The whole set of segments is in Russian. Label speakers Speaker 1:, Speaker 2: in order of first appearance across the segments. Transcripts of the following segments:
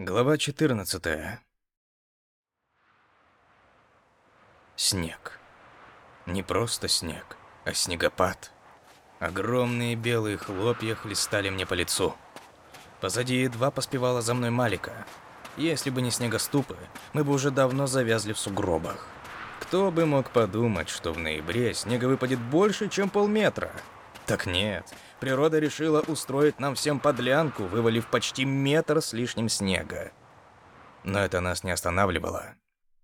Speaker 1: Глава 14. Снег. Не просто снег, а снегопад. Огромные белые хлопья хлестали мне по лицу. Позади едва поспевала за мной Малика. Если бы не снегоступы, мы бы уже давно завязли в сугробах. Кто бы мог подумать, что в ноябре снега выпадет больше, чем полметра? Так нет, природа решила устроить нам всем подлянку, вывалив почти метр с лишним снега. Но это нас не останавливало.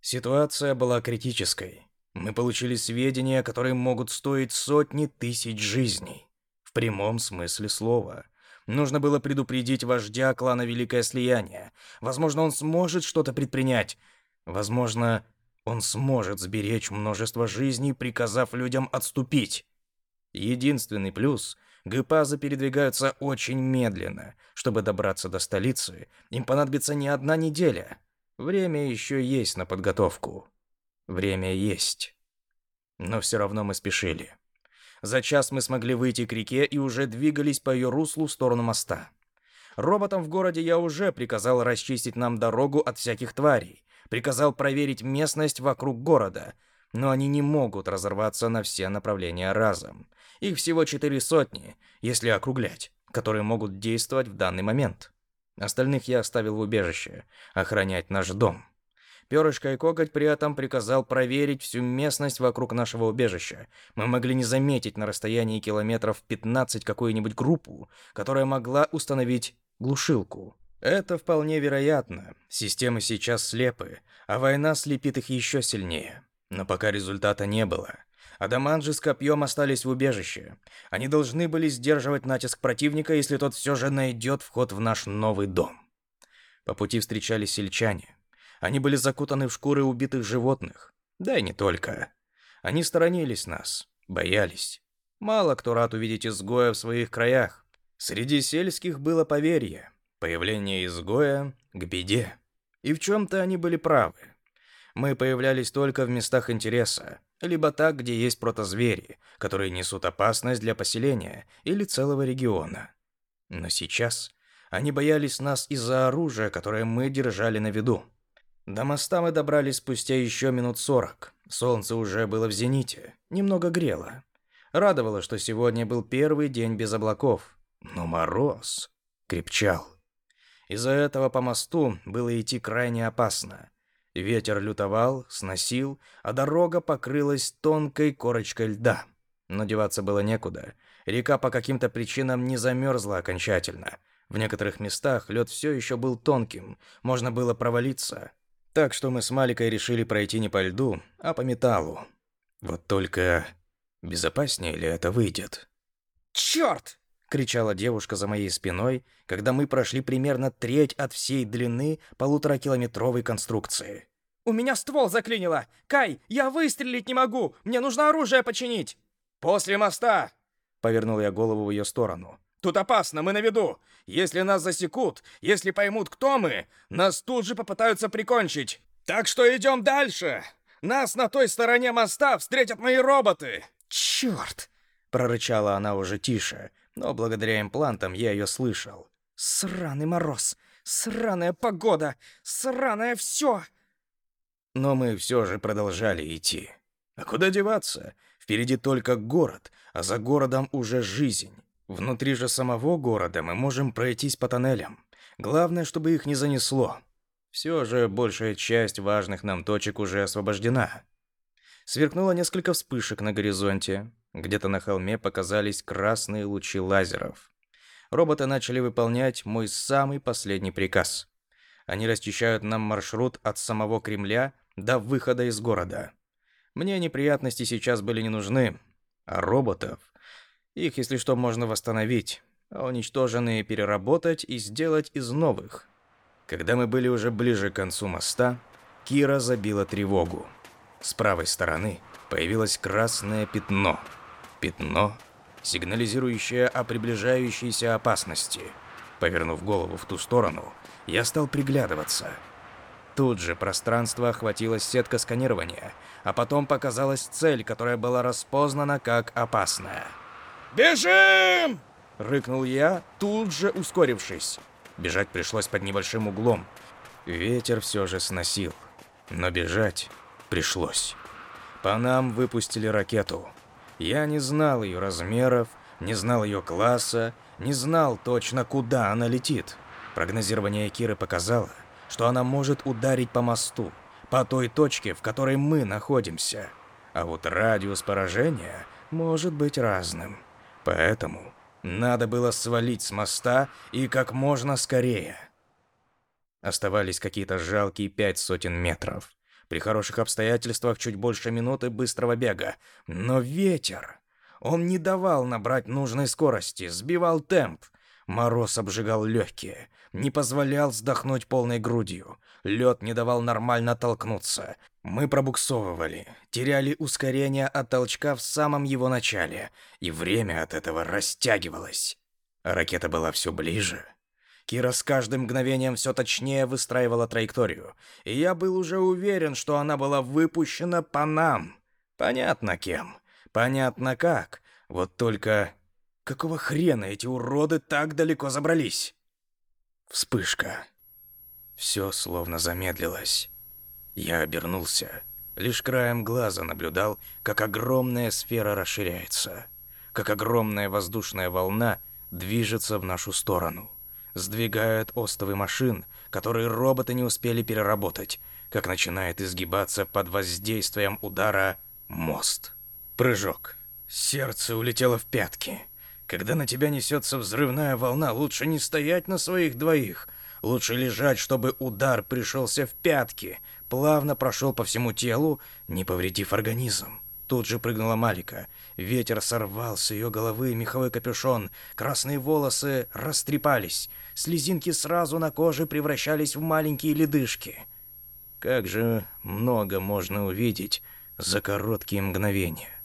Speaker 1: Ситуация была критической. Мы получили сведения, которые могут стоить сотни тысяч жизней. В прямом смысле слова. Нужно было предупредить вождя клана Великое Слияние. Возможно, он сможет что-то предпринять. Возможно, он сможет сберечь множество жизней, приказав людям отступить. Единственный плюс – гпазы передвигаются очень медленно. Чтобы добраться до столицы, им понадобится не одна неделя. Время еще есть на подготовку. Время есть. Но все равно мы спешили. За час мы смогли выйти к реке и уже двигались по ее руслу в сторону моста. Роботам в городе я уже приказал расчистить нам дорогу от всяких тварей, приказал проверить местность вокруг города, но они не могут разорваться на все направления разом. Их всего четыре сотни, если округлять, которые могут действовать в данный момент. Остальных я оставил в убежище, охранять наш дом. Перышко и Коготь при этом приказал проверить всю местность вокруг нашего убежища. Мы могли не заметить на расстоянии километров 15 какую-нибудь группу, которая могла установить глушилку. Это вполне вероятно. Системы сейчас слепы, а война слепит их еще сильнее. Но пока результата не было. Адаманджи с копьем остались в убежище. Они должны были сдерживать натиск противника, если тот все же найдет вход в наш новый дом. По пути встречались сельчане. Они были закутаны в шкуры убитых животных. Да и не только. Они сторонились нас, боялись. Мало кто рад увидеть изгоя в своих краях. Среди сельских было поверье. Появление изгоя к беде. И в чем-то они были правы. Мы появлялись только в местах интереса, либо так, где есть протозвери, которые несут опасность для поселения или целого региона. Но сейчас они боялись нас из-за оружия, которое мы держали на виду. До моста мы добрались спустя еще минут сорок. Солнце уже было в зените, немного грело. Радовало, что сегодня был первый день без облаков. Но мороз крепчал. Из-за этого по мосту было идти крайне опасно. Ветер лютовал, сносил, а дорога покрылась тонкой корочкой льда. Но деваться было некуда. Река по каким-то причинам не замерзла окончательно. В некоторых местах лед все еще был тонким, можно было провалиться. Так что мы с Маликой решили пройти не по льду, а по металлу. Вот только безопаснее ли это выйдет?
Speaker 2: «Черт!» — кричала девушка за моей спиной, когда мы прошли примерно треть от всей длины полуторакилометровой конструкции. «У меня ствол заклинило! Кай, я выстрелить не могу! Мне нужно оружие починить!» «После моста!» — повернул я голову в ее сторону. «Тут опасно, мы на виду! Если нас засекут, если поймут, кто мы, нас тут же попытаются прикончить! Так что идем дальше! Нас на той стороне моста встретят мои роботы!» «Черт!» — прорычала она уже тише, но благодаря имплантам я ее слышал. «Сраный мороз! Сраная погода! Сраное все!»
Speaker 1: Но мы все же продолжали идти. А куда деваться? Впереди только город, а за городом уже жизнь. Внутри же самого города мы можем пройтись по тоннелям. Главное, чтобы их не занесло. Все же большая часть важных нам точек уже освобождена. Сверкнуло несколько вспышек на горизонте. Где-то на холме показались красные лучи лазеров. Роботы начали выполнять мой самый последний приказ. Они расчищают нам маршрут от самого Кремля до выхода из города. Мне неприятности сейчас были не нужны, а роботов... Их, если что, можно восстановить, а уничтоженные переработать и сделать из новых. Когда мы были уже ближе к концу моста, Кира забила тревогу. С правой стороны появилось красное пятно — Пятно, сигнализирующее о приближающейся опасности. Повернув голову в ту сторону, я стал приглядываться. Тут же пространство охватила сетка сканирования, а потом показалась цель, которая была распознана как опасная.
Speaker 2: «Бежим!»
Speaker 1: — рыкнул я, тут же ускорившись. Бежать пришлось под небольшим углом. Ветер все же сносил, но бежать пришлось. По нам выпустили ракету. Я не знал ее размеров, не знал ее класса, не знал точно, куда она летит. Прогнозирование Киры показало, что она может ударить по мосту, по той точке, в которой мы находимся. А вот радиус поражения может быть разным. Поэтому надо было свалить с моста и как можно скорее. Оставались какие-то жалкие пять сотен метров. При хороших обстоятельствах чуть больше минуты быстрого бега. Но ветер... Он не давал набрать нужной скорости, сбивал темп. Мороз обжигал легкие, не позволял вздохнуть полной грудью. Лед не давал нормально толкнуться. Мы пробуксовывали, теряли ускорение от толчка в самом его начале, и время от этого растягивалось. ракета была все ближе. Кира с каждым мгновением все точнее выстраивала траекторию, и я был уже уверен, что она была выпущена по нам. Понятно кем, понятно как. Вот только какого хрена эти уроды так далеко забрались? Вспышка. Все словно замедлилось. Я обернулся. Лишь краем глаза наблюдал, как огромная сфера расширяется, как огромная воздушная волна движется в нашу сторону, сдвигает остовы машин, которые роботы не успели переработать, как начинает изгибаться под воздействием удара мост. Прыжок. Сердце улетело в пятки. Когда на тебя несется взрывная волна, лучше не стоять на своих двоих, Лучше лежать, чтобы удар пришелся в пятки, плавно прошел по всему телу, не повредив организм. Тут же прыгнула Малика. Ветер сорвал с ее головы меховой капюшон, красные волосы растрепались, слезинки сразу на коже превращались в маленькие ледышки. Как же много можно увидеть за короткие мгновения.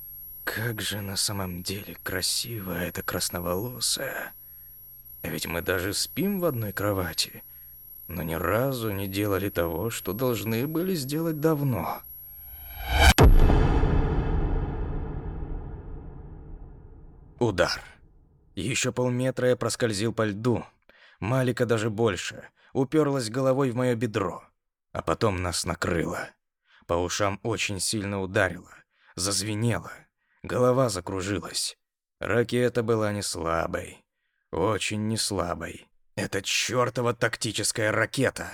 Speaker 1: Как же на самом деле красиво эта красноволосая. А ведь мы даже спим в одной кровати но ни разу не делали того, что должны были сделать давно. Удар. Еще полметра я проскользил по льду. Малика даже больше. Уперлась головой в мое бедро. А потом нас накрыло. По ушам очень сильно ударило. Зазвенело. Голова закружилась. Ракета была не слабой. Очень не слабой. Это чертова тактическая ракета.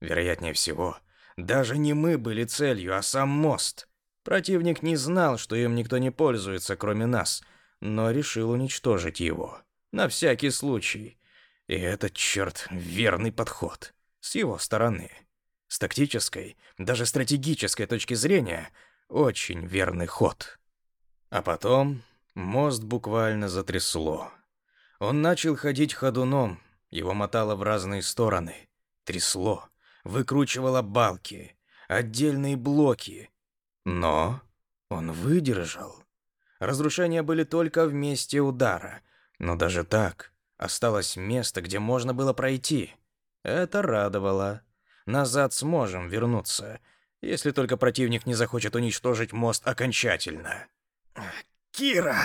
Speaker 1: Вероятнее всего, даже не мы были целью, а сам мост. Противник не знал, что им никто не пользуется, кроме нас, но решил уничтожить его. На всякий случай. И это, черт, верный подход. С его стороны. С тактической, даже стратегической точки зрения, очень верный ход. А потом мост буквально затрясло. Он начал ходить ходуном, его мотало в разные стороны, трясло, выкручивало балки, отдельные блоки. Но он выдержал. Разрушения были только в месте удара, но даже так осталось место, где можно было пройти. Это радовало. Назад сможем вернуться, если только противник не захочет уничтожить мост окончательно. «Кира!»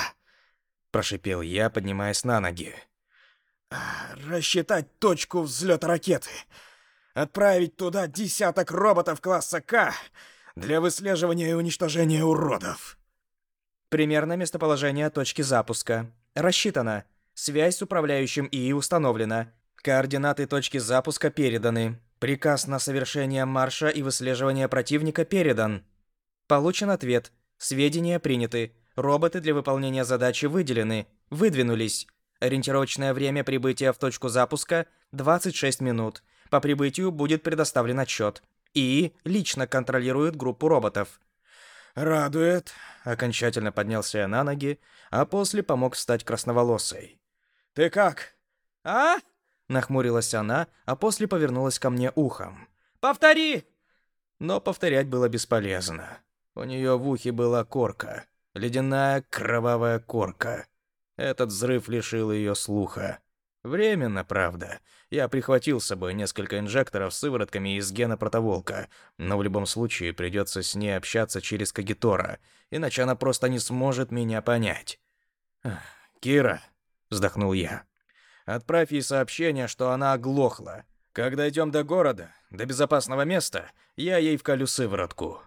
Speaker 1: – прошипел я, поднимаясь на ноги. Рассчитать точку взлета ракеты. Отправить туда десяток роботов класса К для выслеживания и уничтожения уродов.
Speaker 2: Примерно местоположение точки запуска. Рассчитано. Связь с управляющим ИИ установлена. Координаты точки запуска переданы. Приказ на совершение марша и выслеживание противника передан. Получен ответ. Сведения приняты. Роботы для выполнения задачи выделены. Выдвинулись. Ориентировочное время прибытия в точку запуска 26 минут. По прибытию будет предоставлен отчет. И лично контролирует группу роботов.
Speaker 1: «Радует», — окончательно поднялся я на ноги, а после помог встать красноволосой. «Ты как?»
Speaker 2: «А?» — нахмурилась она, а после повернулась ко мне ухом. «Повтори!»
Speaker 1: Но повторять было бесполезно. У нее в ухе была корка. Ледяная кровавая корка. Этот взрыв лишил ее слуха. Временно, правда. Я прихватил с собой несколько инжекторов с сыворотками из гена протоволка, но в любом случае придется с ней общаться через Кагитора, иначе она просто не сможет меня понять. «Кира», — вздохнул я,
Speaker 2: Отправь ей сообщение, что она оглохла. Как дойдем до города, до безопасного места, я ей вколю сыворотку.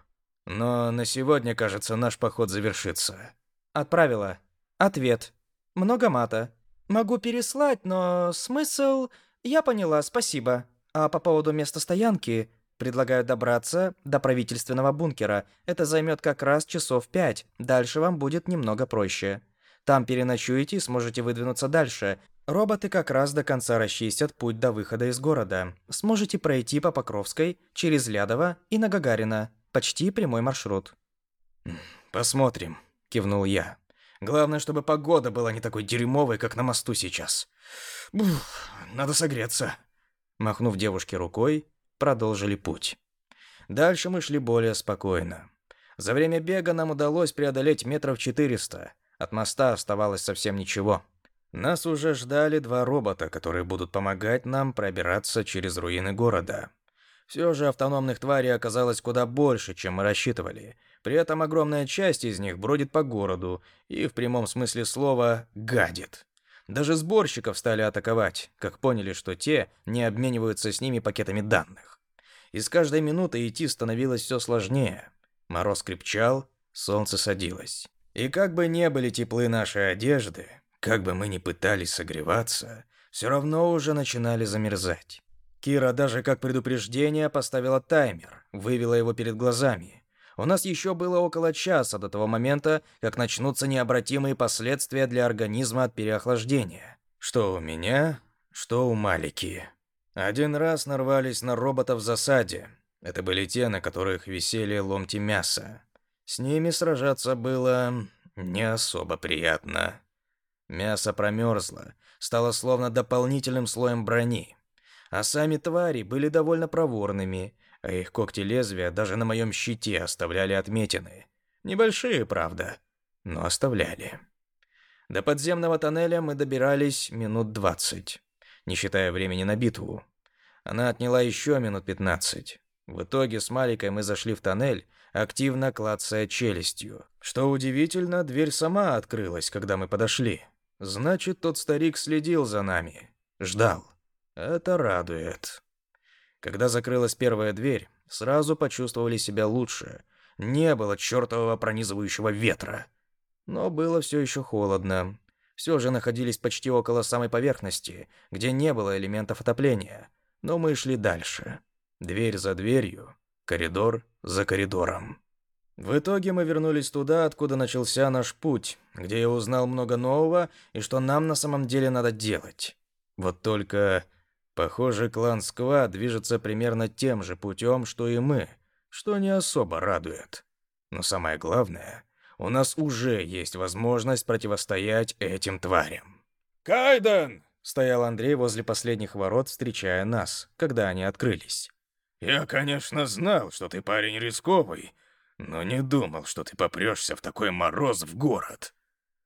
Speaker 2: Но на сегодня, кажется, наш поход завершится. Отправила. Ответ. Много мата. Могу переслать, но смысл... Я поняла, спасибо. А по поводу места стоянки... Предлагаю добраться до правительственного бункера. Это займет как раз часов пять. Дальше вам будет немного проще. Там переночуете и сможете выдвинуться дальше. Роботы как раз до конца расчистят путь до выхода из города. Сможете пройти по Покровской, через Лядово и на Гагарина. Почти прямой маршрут. «Посмотрим», — кивнул я. «Главное, чтобы погода была не такой дерьмовой, как на мосту сейчас. Бух, надо согреться». Махнув девушке рукой, продолжили путь. Дальше мы шли более спокойно. За время бега нам удалось преодолеть метров 400. От моста оставалось совсем ничего. Нас уже ждали два робота, которые будут помогать нам пробираться через руины города. Все же автономных тварей оказалось куда больше, чем мы рассчитывали. При этом огромная часть из них бродит по городу и в прямом смысле слова гадит. Даже сборщиков стали атаковать, как поняли, что те не обмениваются с ними пакетами данных. И с каждой минутой идти становилось все сложнее. Мороз крепчал, солнце садилось. И как бы не были теплы наши одежды, как бы мы ни пытались согреваться, все равно уже начинали замерзать. Кира даже как предупреждение поставила таймер, вывела его перед глазами. У нас еще было около часа до того момента, как начнутся необратимые последствия для организма от переохлаждения. Что у меня, что у Малики. Один раз нарвались на робота в засаде. Это были те, на которых висели ломти мяса. С ними сражаться было не особо приятно. Мясо промерзло, стало словно дополнительным слоем брони. А сами твари были довольно проворными, а их когти-лезвия даже на моем щите оставляли отметины. Небольшие, правда, но оставляли. До подземного тоннеля мы добирались минут двадцать, не считая времени на битву. Она отняла еще минут пятнадцать. В итоге с Маликой мы зашли в тоннель, активно клацая челюстью. Что удивительно, дверь сама открылась, когда мы подошли. Значит, тот старик следил за нами. Ждал. Это радует. Когда закрылась первая дверь, сразу почувствовали себя лучше. Не было чертового пронизывающего ветра. Но было все еще холодно. Все же находились почти около самой поверхности, где не было элементов отопления. Но мы шли дальше. Дверь за дверью, коридор за коридором. В итоге мы вернулись туда, откуда начался наш путь, где я узнал много нового и что нам на самом деле надо делать. Вот только Похоже, клан Сква движется примерно тем же путем, что и мы, что не особо радует. Но самое главное, у нас уже есть возможность противостоять этим тварям.
Speaker 3: «Кайден!»
Speaker 2: — стоял Андрей возле последних ворот, встречая нас, когда они открылись.
Speaker 3: «Я, конечно, знал, что ты парень рисковый, но не думал, что ты попрешься в такой мороз в город».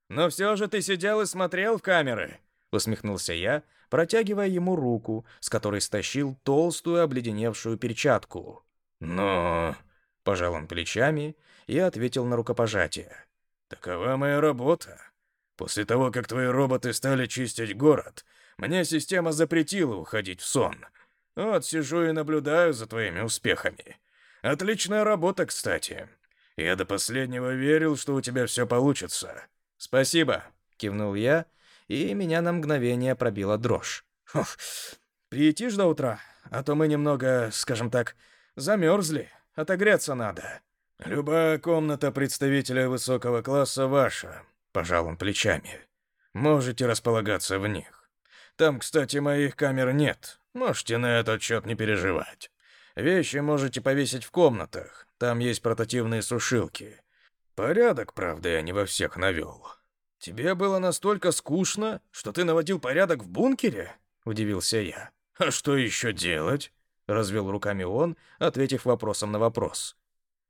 Speaker 2: «Но все же ты сидел и смотрел в камеры», — усмехнулся я, протягивая ему руку, с которой стащил толстую обледеневшую перчатку.
Speaker 3: «Но...» — пожал он плечами и ответил на рукопожатие. «Такова моя работа. После того, как твои роботы стали чистить город, мне система запретила уходить в сон. Вот сижу и наблюдаю за твоими успехами. Отличная работа, кстати. Я до последнего верил, что у тебя все получится».
Speaker 2: «Спасибо», — кивнул я, — и меня на мгновение пробила дрожь. Фух, прийти ж до утра, а то мы немного, скажем так, замерзли, отогреться надо.
Speaker 3: Любая комната представителя высокого класса ваша, пожал он плечами. Можете располагаться в них. Там, кстати, моих камер нет. Можете на этот счет не переживать. Вещи можете повесить в комнатах. Там есть портативные сушилки. Порядок, правда, я не во всех навел.
Speaker 2: «Тебе было настолько скучно, что ты наводил порядок в бункере?» — удивился я.
Speaker 3: «А что еще делать?» — развел руками он, ответив вопросом на вопрос.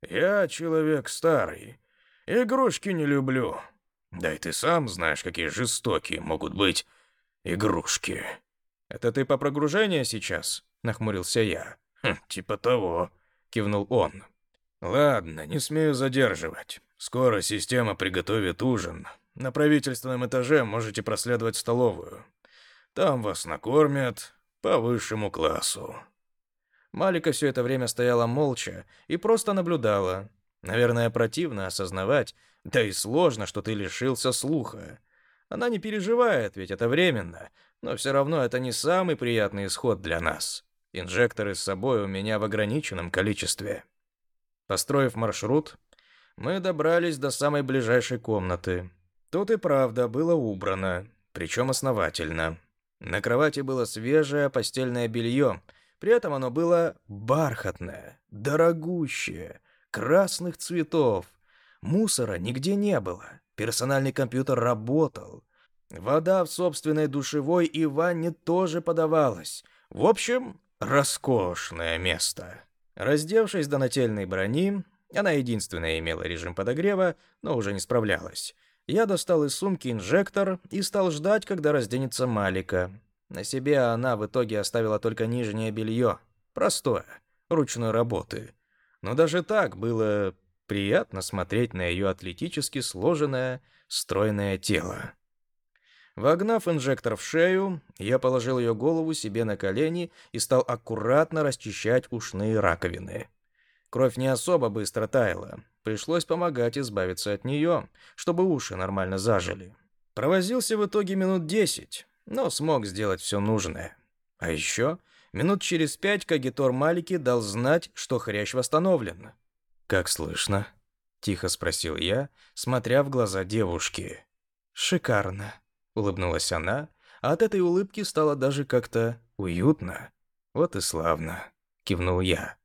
Speaker 3: «Я человек старый. Игрушки не люблю. Да и ты сам знаешь, какие жестокие могут быть игрушки».
Speaker 2: «Это ты по прогружению сейчас?» — нахмурился я.
Speaker 3: «Хм, «Типа того», — кивнул он. «Ладно, не смею задерживать. Скоро система приготовит ужин, на правительственном этаже можете проследовать в столовую. Там вас накормят по высшему классу».
Speaker 2: Малика все это время стояла молча и просто наблюдала. Наверное, противно осознавать, да и сложно, что ты лишился слуха. Она не переживает, ведь это временно, но все равно это не самый приятный исход для нас. Инжекторы с собой у меня в ограниченном количестве. Построив маршрут, мы добрались до самой ближайшей комнаты. Тут и правда было убрано, причем основательно. На кровати было свежее постельное белье, при этом оно было бархатное, дорогущее, красных цветов. Мусора нигде не было. Персональный компьютер работал. Вода в собственной душевой и ванне тоже подавалась. В общем, роскошное место. Раздевшись до нательной брони, она единственная имела режим подогрева, но уже не справлялась. Я достал из сумки инжектор и стал ждать, когда разденется Малика. На себе она в итоге оставила только нижнее белье. Простое, ручной работы. Но даже так было приятно смотреть на ее атлетически сложенное, стройное тело. Вогнав инжектор в шею, я положил ее голову себе на колени и стал аккуратно расчищать ушные раковины. Кровь не особо быстро таяла. Пришлось помогать избавиться от нее, чтобы уши нормально зажили. Провозился в итоге минут десять, но смог сделать все нужное. А еще минут через пять Кагитор Малики дал знать, что хрящ восстановлен. «Как слышно?» — тихо спросил я, смотря в глаза девушки. «Шикарно», — улыбнулась она, а от этой улыбки стало даже как-то уютно. «Вот и славно», — кивнул я.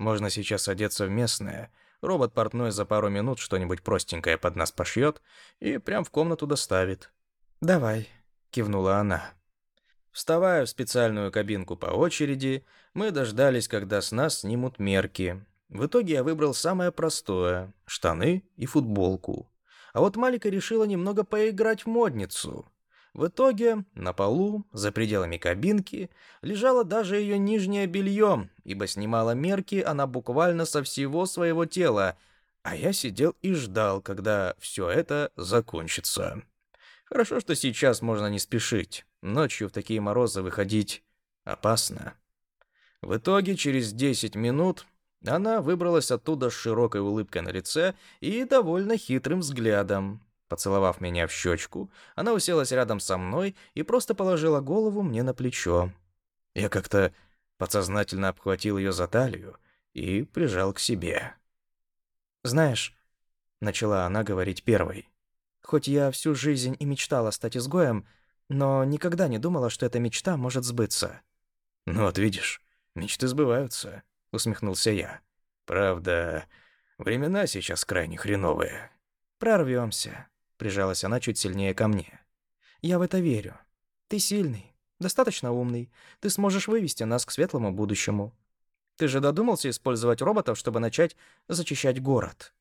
Speaker 2: Можно сейчас одеться в местное. Робот-портной за пару минут что-нибудь простенькое под нас пошьет и прям в комнату доставит. «Давай», — кивнула она. Вставая в специальную кабинку по очереди, мы дождались, когда с нас снимут мерки. В итоге я выбрал самое простое — штаны и футболку. А вот Малика решила немного поиграть в модницу. В итоге на полу, за пределами кабинки, лежало даже ее нижнее белье, ибо снимала мерки она буквально со всего своего тела, а я сидел и ждал, когда все это закончится. Хорошо, что сейчас можно не спешить. Ночью в такие морозы выходить опасно. В итоге, через 10 минут она выбралась оттуда с широкой улыбкой на лице и довольно хитрым взглядом. Поцеловав меня в щечку, она уселась рядом со мной и просто положила голову мне на плечо. Я как-то подсознательно обхватил ее за талию и прижал к себе. «Знаешь», — начала она говорить первой, «хоть я всю жизнь и мечтала стать изгоем, но никогда не думала, что эта мечта может сбыться». «Ну вот видишь, мечты сбываются», — усмехнулся я. «Правда, времена сейчас крайне хреновые». «Прорвемся», Прижалась она чуть сильнее ко мне. «Я в это верю. Ты сильный, достаточно умный. Ты сможешь вывести нас к светлому будущему. Ты же додумался использовать роботов, чтобы начать зачищать город?»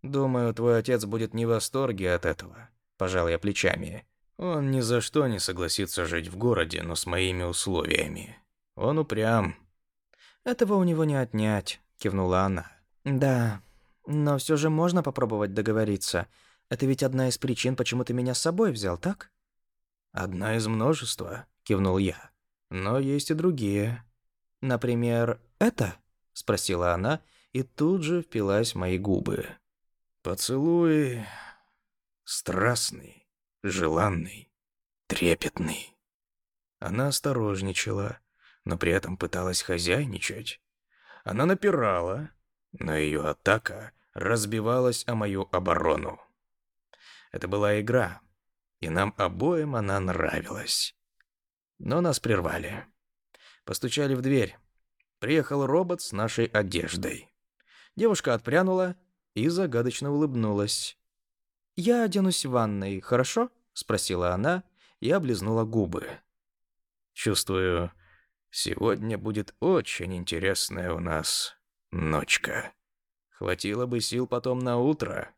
Speaker 2: «Думаю, твой отец будет не в восторге от этого», — пожал я плечами. «Он ни за что не согласится жить в городе, но с моими условиями. Он упрям». «Этого у него не отнять», — кивнула она. «Да, но все же можно попробовать договориться. Это ведь одна из причин, почему ты меня с собой взял, так? Одна из множества, кивнул я. Но есть и другие. Например, это? спросила она и тут же впилась в мои губы. Поцелуй страстный, желанный, трепетный. Она осторожничала, но при этом пыталась хозяйничать. Она напирала, но ее атака разбивалась о мою оборону. Это была игра, и нам обоим она нравилась. Но нас прервали. Постучали в дверь. Приехал робот с нашей одеждой. Девушка отпрянула и загадочно улыбнулась. «Я оденусь в ванной, хорошо?» — спросила она и облизнула губы. «Чувствую, сегодня будет очень интересная у нас ночка. Хватило бы сил потом на утро».